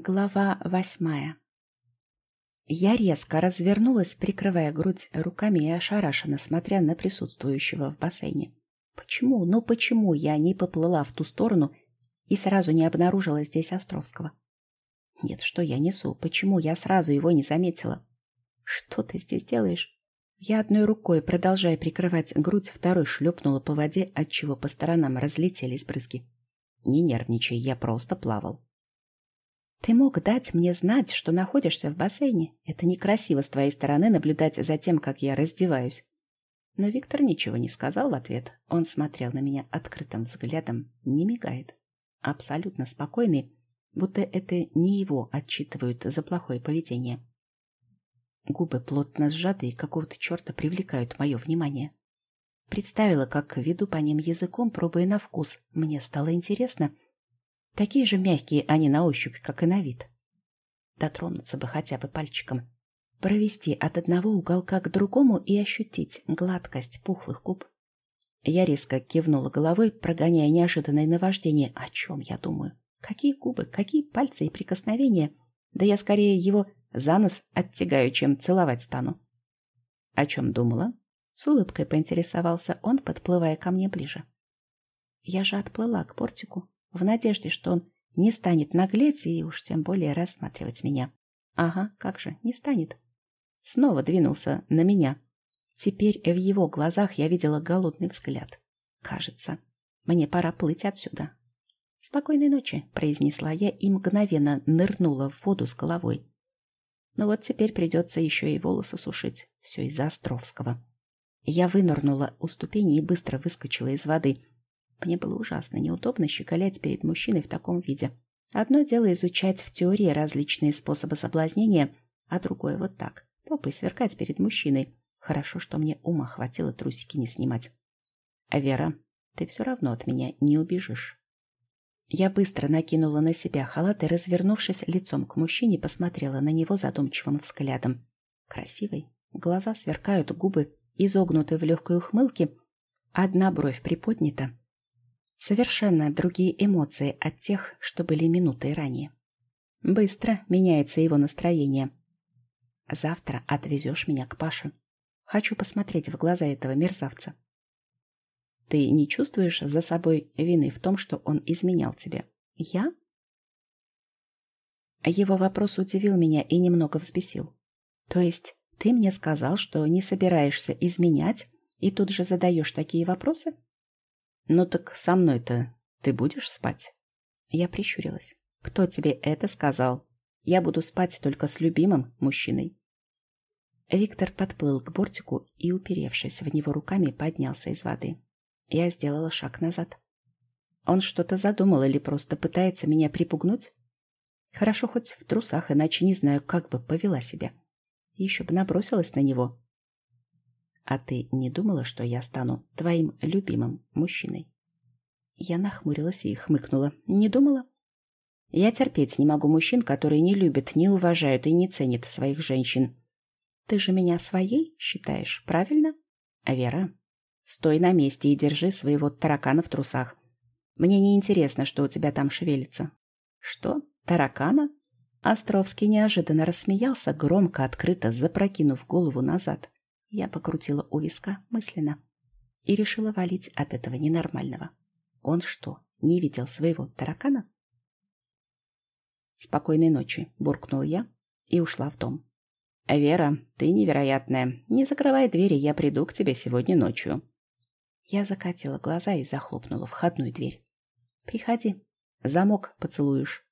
Глава восьмая Я резко развернулась, прикрывая грудь руками и ошарашенно смотря на присутствующего в бассейне. Почему, ну почему я не поплыла в ту сторону и сразу не обнаружила здесь Островского? Нет, что я несу? Почему я сразу его не заметила? Что ты здесь делаешь? Я одной рукой, продолжая прикрывать грудь, второй шлепнула по воде, отчего по сторонам разлетелись брызги. Не нервничай, я просто плавал. Ты мог дать мне знать, что находишься в бассейне. Это некрасиво с твоей стороны наблюдать за тем, как я раздеваюсь. Но Виктор ничего не сказал в ответ. Он смотрел на меня открытым взглядом, не мигает. Абсолютно спокойный, будто это не его отчитывают за плохое поведение. Губы плотно сжаты и какого-то черта привлекают мое внимание. Представила, как веду по ним языком, пробуя на вкус. Мне стало интересно — Такие же мягкие они на ощупь, как и на вид. Дотронуться бы хотя бы пальчиком. Провести от одного уголка к другому и ощутить гладкость пухлых губ. Я резко кивнула головой, прогоняя неожиданное наваждение. О чем я думаю? Какие губы, какие пальцы и прикосновения? Да я скорее его за нос оттягаю, чем целовать стану. О чем думала? С улыбкой поинтересовался он, подплывая ко мне ближе. Я же отплыла к портику, в надежде, что он не станет наглеть и уж тем более рассматривать меня. Ага, как же, не станет. Снова двинулся на меня. Теперь в его глазах я видела голодный взгляд. Кажется, мне пора плыть отсюда. «Спокойной ночи», — произнесла я и мгновенно нырнула в воду с головой. Но вот теперь придется еще и волосы сушить. Все из-за Островского. Я вынырнула у ступени и быстро выскочила из воды. Мне было ужасно неудобно щеголять перед мужчиной в таком виде. Одно дело изучать в теории различные способы соблазнения, а другое вот так, попой сверкать перед мужчиной. Хорошо, что мне ума хватило трусики не снимать. А Вера, ты все равно от меня не убежишь. Я быстро накинула на себя халат и, развернувшись лицом к мужчине, посмотрела на него задумчивым взглядом. Красивый, глаза сверкают, губы изогнуты в легкой ухмылке, одна бровь приподнята, Совершенно другие эмоции от тех, что были минутой ранее. Быстро меняется его настроение. Завтра отвезешь меня к Паше. Хочу посмотреть в глаза этого мерзавца. Ты не чувствуешь за собой вины в том, что он изменял тебе? Я? Его вопрос удивил меня и немного взбесил. То есть ты мне сказал, что не собираешься изменять, и тут же задаешь такие вопросы? «Ну так со мной-то ты будешь спать?» Я прищурилась. «Кто тебе это сказал? Я буду спать только с любимым мужчиной». Виктор подплыл к бортику и, уперевшись в него руками, поднялся из воды. Я сделала шаг назад. Он что-то задумал или просто пытается меня припугнуть? Хорошо хоть в трусах, иначе не знаю, как бы повела себя. Еще бы набросилась на него. А ты не думала, что я стану твоим любимым мужчиной? Я нахмурилась и хмыкнула. Не думала? Я терпеть не могу мужчин, которые не любят, не уважают и не ценят своих женщин. Ты же меня своей считаешь, правильно? Вера, стой на месте и держи своего таракана в трусах. Мне не интересно, что у тебя там шевелится. Что? Таракана? Островский неожиданно рассмеялся, громко, открыто, запрокинув голову назад. Я покрутила у виска мысленно и решила валить от этого ненормального. Он что, не видел своего таракана? «Спокойной ночи», — буркнул я и ушла в дом. «Вера, ты невероятная. Не закрывай двери, я приду к тебе сегодня ночью». Я закатила глаза и захлопнула входную дверь. «Приходи. Замок поцелуешь».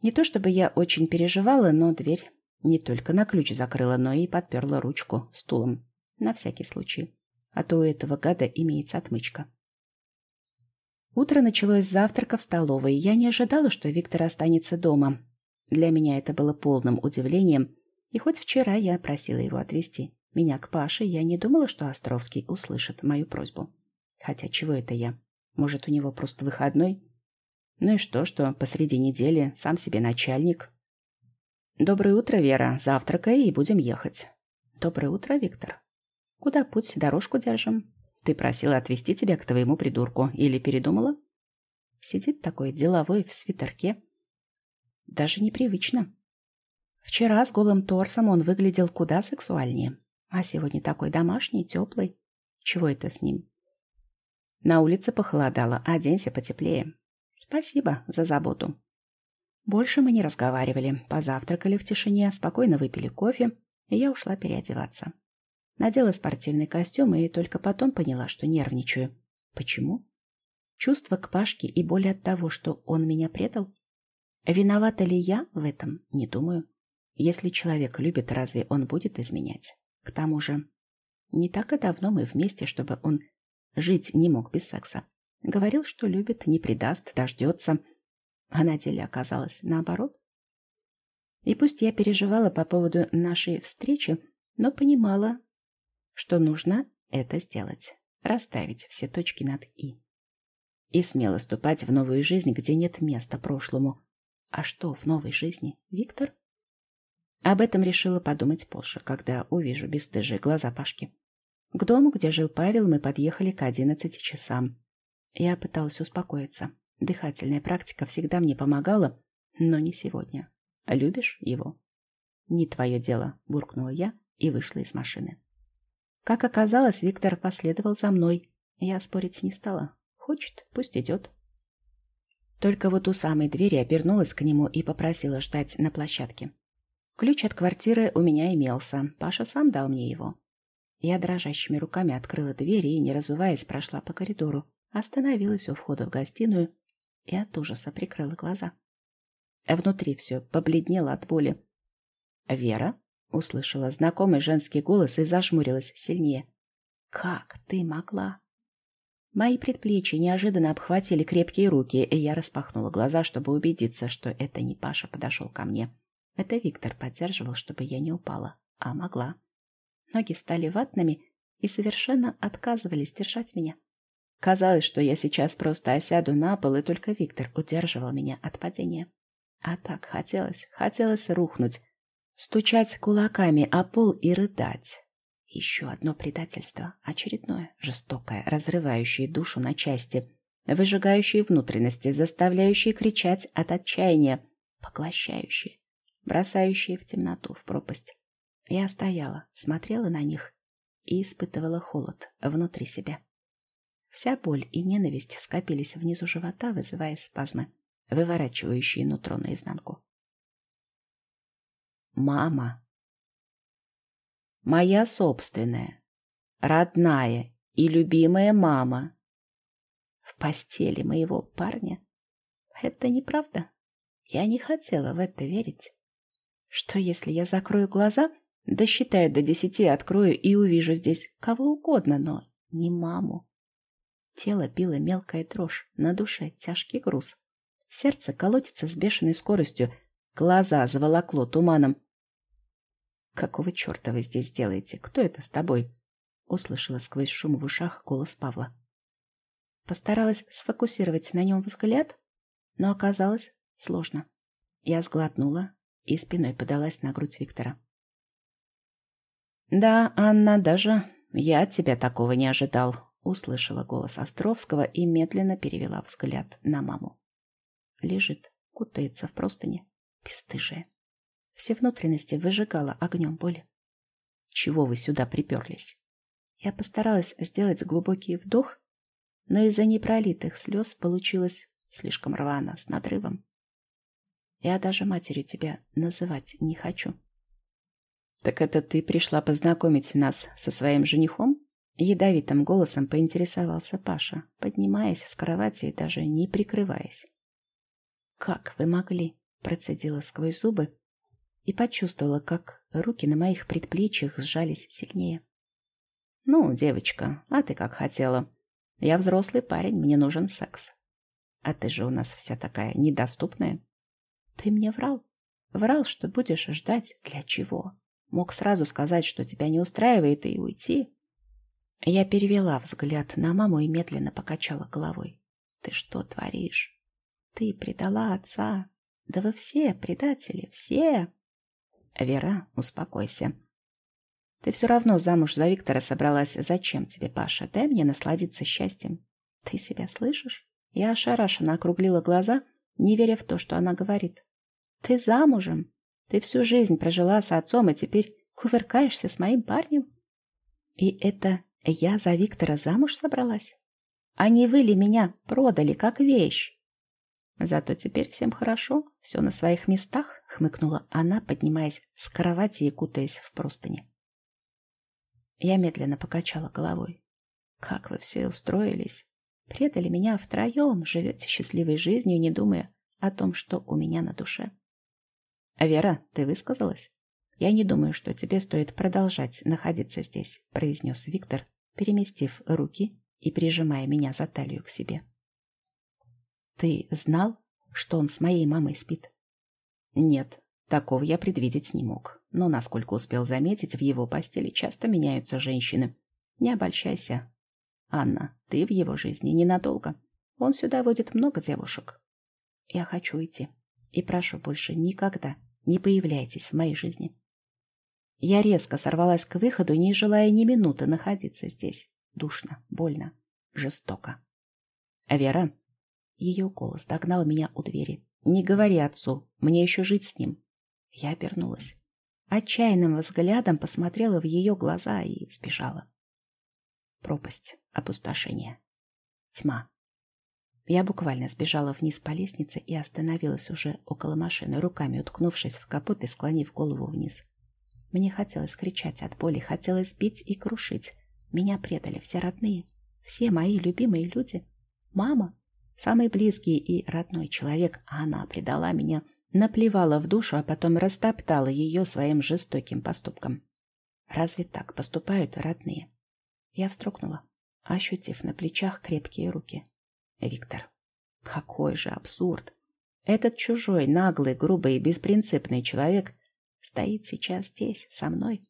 Не то чтобы я очень переживала, но дверь не только на ключ закрыла, но и подперла ручку стулом. На всякий случай. А то у этого гада имеется отмычка. Утро началось с завтрака в столовой. Я не ожидала, что Виктор останется дома. Для меня это было полным удивлением. И хоть вчера я просила его отвезти меня к Паше, я не думала, что Островский услышит мою просьбу. Хотя чего это я? Может, у него просто выходной? Ну и что, что посреди недели сам себе начальник, «Доброе утро, Вера. Завтракай и будем ехать». «Доброе утро, Виктор. Куда путь, дорожку держим?» «Ты просила отвезти тебя к твоему придурку. Или передумала?» Сидит такой деловой в свитерке. Даже непривычно. Вчера с голым торсом он выглядел куда сексуальнее, а сегодня такой домашний, теплый. Чего это с ним? На улице похолодало, оденься потеплее. Спасибо за заботу. Больше мы не разговаривали, позавтракали в тишине, спокойно выпили кофе, и я ушла переодеваться. Надела спортивный костюм и только потом поняла, что нервничаю. Почему? Чувство к Пашке и боль от того, что он меня предал? Виновата ли я в этом? Не думаю. Если человек любит, разве он будет изменять? К тому же, не так и давно мы вместе, чтобы он жить не мог без секса. Говорил, что любит, не предаст, дождется. А на деле оказалось наоборот. И пусть я переживала по поводу нашей встречи, но понимала, что нужно это сделать. Расставить все точки над «и». И смело ступать в новую жизнь, где нет места прошлому. А что в новой жизни, Виктор? Об этом решила подумать позже, когда увижу бесстыжие глаза Пашки. К дому, где жил Павел, мы подъехали к одиннадцати часам. Я пыталась успокоиться. Дыхательная практика всегда мне помогала, но не сегодня. Любишь его? Не твое дело, буркнула я и вышла из машины. Как оказалось, Виктор последовал за мной. Я спорить не стала. Хочет, пусть идет. Только вот у самой двери обернулась к нему и попросила ждать на площадке. Ключ от квартиры у меня имелся. Паша сам дал мне его. Я дрожащими руками открыла дверь и, не разуваясь, прошла по коридору, остановилась у входа в гостиную и от ужаса прикрыла глаза. Внутри все побледнело от боли. «Вера?» — услышала знакомый женский голос и зажмурилась сильнее. «Как ты могла?» Мои предплечья неожиданно обхватили крепкие руки, и я распахнула глаза, чтобы убедиться, что это не Паша подошел ко мне. Это Виктор поддерживал, чтобы я не упала, а могла. Ноги стали ватными и совершенно отказывались держать меня. Казалось, что я сейчас просто осяду на пол, и только Виктор удерживал меня от падения. А так хотелось, хотелось рухнуть, стучать кулаками о пол и рыдать. Еще одно предательство, очередное, жестокое, разрывающее душу на части, выжигающее внутренности, заставляющее кричать от отчаяния, поглощающее, бросающее в темноту, в пропасть. Я стояла, смотрела на них и испытывала холод внутри себя. Вся боль и ненависть скопились внизу живота, вызывая спазмы, выворачивающие нутро наизнанку. Мама. Моя собственная, родная и любимая мама. В постели моего парня. Это неправда. Я не хотела в это верить. Что если я закрою глаза Досчитаю до десяти, открою и увижу здесь кого угодно, но не маму. Тело било мелкая дрожь, на душе тяжкий груз. Сердце колотится с бешеной скоростью, глаза заволокло туманом. «Какого черта вы здесь делаете? Кто это с тобой?» Услышала сквозь шум в ушах голос Павла. Постаралась сфокусировать на нем взгляд, но оказалось сложно. Я сглотнула и спиной подалась на грудь Виктора. «Да, Анна, даже я от тебя такого не ожидал», — услышала голос Островского и медленно перевела взгляд на маму. Лежит, кутается в простыне, бесстыжая. Все внутренности выжигала огнем боли. «Чего вы сюда приперлись?» Я постаралась сделать глубокий вдох, но из-за непролитых слез получилось слишком рвано, с надрывом. Я даже матерью тебя называть не хочу. «Так это ты пришла познакомить нас со своим женихом?» Ядовитым голосом поинтересовался Паша, поднимаясь с кровати и даже не прикрываясь. «Как вы могли?» – процедила сквозь зубы и почувствовала, как руки на моих предплечьях сжались сильнее. «Ну, девочка, а ты как хотела. Я взрослый парень, мне нужен секс. А ты же у нас вся такая недоступная». «Ты мне врал. Врал, что будешь ждать. Для чего?» Мог сразу сказать, что тебя не устраивает, и уйти. Я перевела взгляд на маму и медленно покачала головой. Ты что творишь? Ты предала отца. Да вы все предатели, все. Вера, успокойся. Ты все равно замуж за Виктора собралась. Зачем тебе, Паша? Дай мне насладиться счастьем. Ты себя слышишь? Я ошарашенно округлила глаза, не веря в то, что она говорит. Ты замужем? Ты всю жизнь прожила с отцом и теперь кувыркаешься с моим парнем? И это я за Виктора замуж собралась? А не вы ли меня продали как вещь? Зато теперь всем хорошо, все на своих местах, хмыкнула она, поднимаясь с кровати и кутаясь в простыни. Я медленно покачала головой. Как вы все устроились? Предали меня втроем, живете счастливой жизнью, не думая о том, что у меня на душе. Вера, ты высказалась? Я не думаю, что тебе стоит продолжать находиться здесь, произнес Виктор, переместив руки и прижимая меня за талию к себе. Ты знал, что он с моей мамой спит? Нет, такого я предвидеть не мог. Но, насколько успел заметить, в его постели часто меняются женщины. Не обольщайся. Анна, ты в его жизни ненадолго. Он сюда водит много девушек. Я хочу идти. И прошу больше никогда не появляйтесь в моей жизни. Я резко сорвалась к выходу, не желая ни минуты находиться здесь. Душно, больно, жестоко. Вера, ее голос догнал меня у двери. «Не говори отцу, мне еще жить с ним». Я обернулась. Отчаянным взглядом посмотрела в ее глаза и сбежала. Пропасть, опустошение, тьма. Я буквально сбежала вниз по лестнице и остановилась уже около машины, руками уткнувшись в капот и склонив голову вниз. Мне хотелось кричать от боли, хотелось бить и крушить. Меня предали все родные, все мои любимые люди. Мама, Самый близкий и родной человек, а она предала меня, наплевала в душу, а потом растоптала ее своим жестоким поступком. Разве так поступают родные? Я встрогнула, ощутив на плечах крепкие руки. Виктор, какой же абсурд! Этот чужой, наглый, грубый и беспринципный человек стоит сейчас здесь, со мной.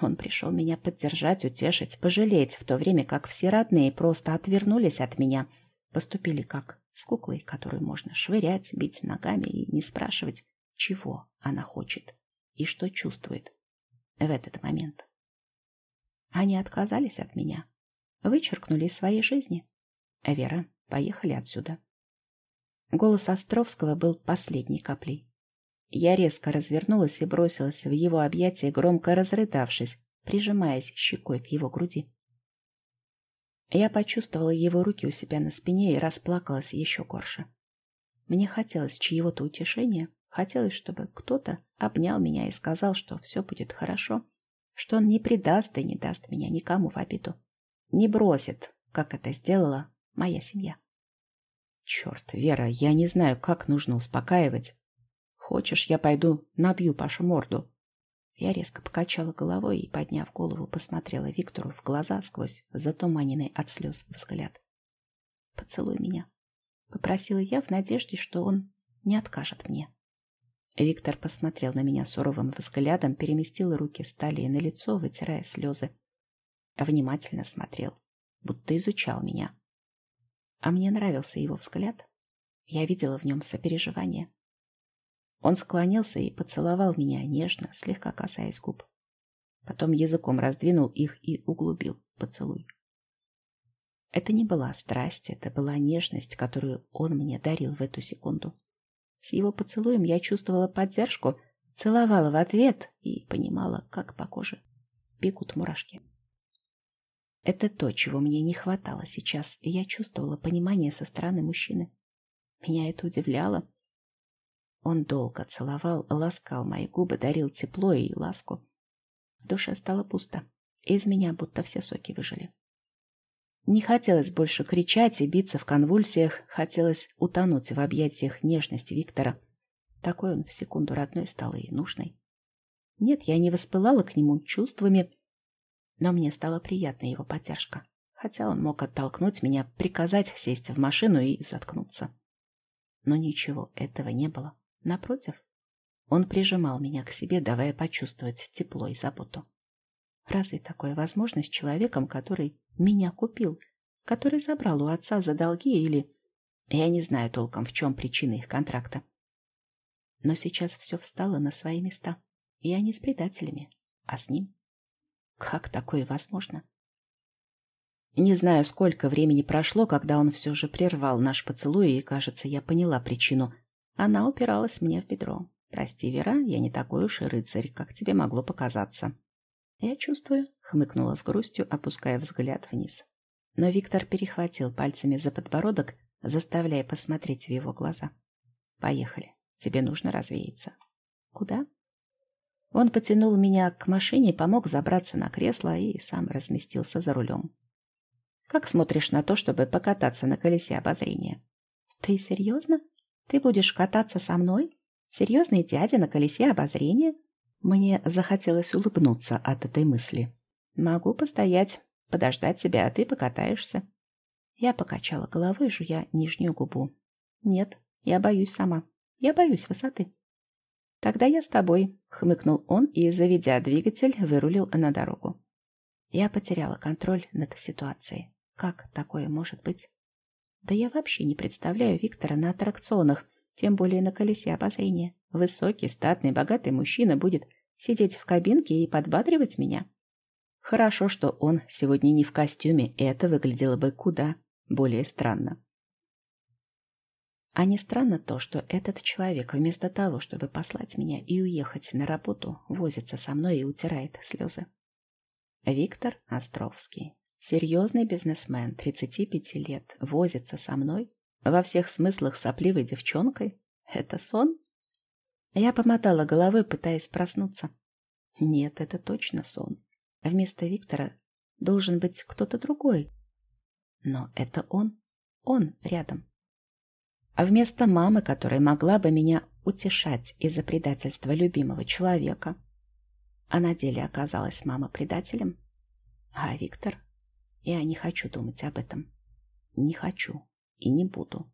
Он пришел меня поддержать, утешить, пожалеть, в то время как все родные просто отвернулись от меня — Поступили как с куклой, которую можно швырять, бить ногами и не спрашивать, чего она хочет и что чувствует в этот момент. Они отказались от меня, вычеркнули из своей жизни. Вера, поехали отсюда. Голос Островского был последней каплей. Я резко развернулась и бросилась в его объятия, громко разрыдавшись, прижимаясь щекой к его груди. Я почувствовала его руки у себя на спине и расплакалась еще горше. Мне хотелось чьего-то утешения, хотелось, чтобы кто-то обнял меня и сказал, что все будет хорошо, что он не предаст и не даст меня никому в обиду, не бросит, как это сделала моя семья. Черт, Вера, я не знаю, как нужно успокаивать. Хочешь, я пойду набью Пашу морду? Я резко покачала головой и, подняв голову, посмотрела Виктору в глаза сквозь затуманенный от слез взгляд. «Поцелуй меня», — попросила я в надежде, что он не откажет мне. Виктор посмотрел на меня суровым взглядом, переместил руки с талии на лицо, вытирая слезы. Внимательно смотрел, будто изучал меня. А мне нравился его взгляд. Я видела в нем сопереживание. Он склонился и поцеловал меня нежно, слегка касаясь губ. Потом языком раздвинул их и углубил поцелуй. Это не была страсть, это была нежность, которую он мне дарил в эту секунду. С его поцелуем я чувствовала поддержку, целовала в ответ и понимала, как по коже бегут мурашки. Это то, чего мне не хватало сейчас, и я чувствовала понимание со стороны мужчины. Меня это удивляло, он долго целовал, ласкал мои губы, дарил тепло и ласку. В душе стало пусто. Из меня будто все соки выжили. Не хотелось больше кричать и биться в конвульсиях, хотелось утонуть в объятиях нежности Виктора. Такой он в секунду родной стал и нужный. Нет, я не воспылала к нему чувствами, но мне стала приятна его поддержка, хотя он мог оттолкнуть меня, приказать сесть в машину и заткнуться. Но ничего этого не было. Напротив, он прижимал меня к себе, давая почувствовать тепло и заботу. Разве такое возможно с человеком, который меня купил, который забрал у отца за долги или... Я не знаю толком, в чем причина их контракта. Но сейчас все встало на свои места. Я не с предателями, а с ним. Как такое возможно? Не знаю, сколько времени прошло, когда он все же прервал наш поцелуй, и, кажется, я поняла причину Она упиралась мне в бедро. «Прости, Вера, я не такой уж и рыцарь, как тебе могло показаться». «Я чувствую», — хмыкнула с грустью, опуская взгляд вниз. Но Виктор перехватил пальцами за подбородок, заставляя посмотреть в его глаза. «Поехали. Тебе нужно развеяться». «Куда?» Он потянул меня к машине, помог забраться на кресло и сам разместился за рулем. «Как смотришь на то, чтобы покататься на колесе обозрения?» «Ты серьезно? Ты будешь кататься со мной? Серьезный дядя на колесе обозрения?» Мне захотелось улыбнуться от этой мысли. «Могу постоять, подождать тебя, а ты покатаешься». Я покачала головой, жуя нижнюю губу. «Нет, я боюсь сама. Я боюсь высоты». «Тогда я с тобой», — хмыкнул он и, заведя двигатель, вырулил на дорогу. Я потеряла контроль над ситуацией. Как такое может быть? Да я вообще не представляю Виктора на аттракционах, тем более на колесе обозрения. Высокий, статный, богатый мужчина будет сидеть в кабинке и подбадривать меня. Хорошо, что он сегодня не в костюме, и это выглядело бы куда более странно. А не странно то, что этот человек вместо того, чтобы послать меня и уехать на работу, возится со мной и утирает слезы. Виктор Островский. Серьезный бизнесмен, 35 лет, возится со мной, во всех смыслах сопливой девчонкой. Это сон? Я помотала головой, пытаясь проснуться. Нет, это точно сон. Вместо Виктора должен быть кто-то другой. Но это он. Он рядом. А вместо мамы, которая могла бы меня утешать из-за предательства любимого человека, а на деле оказалась мама предателем. А Виктор? Я не хочу думать об этом. Не хочу и не буду.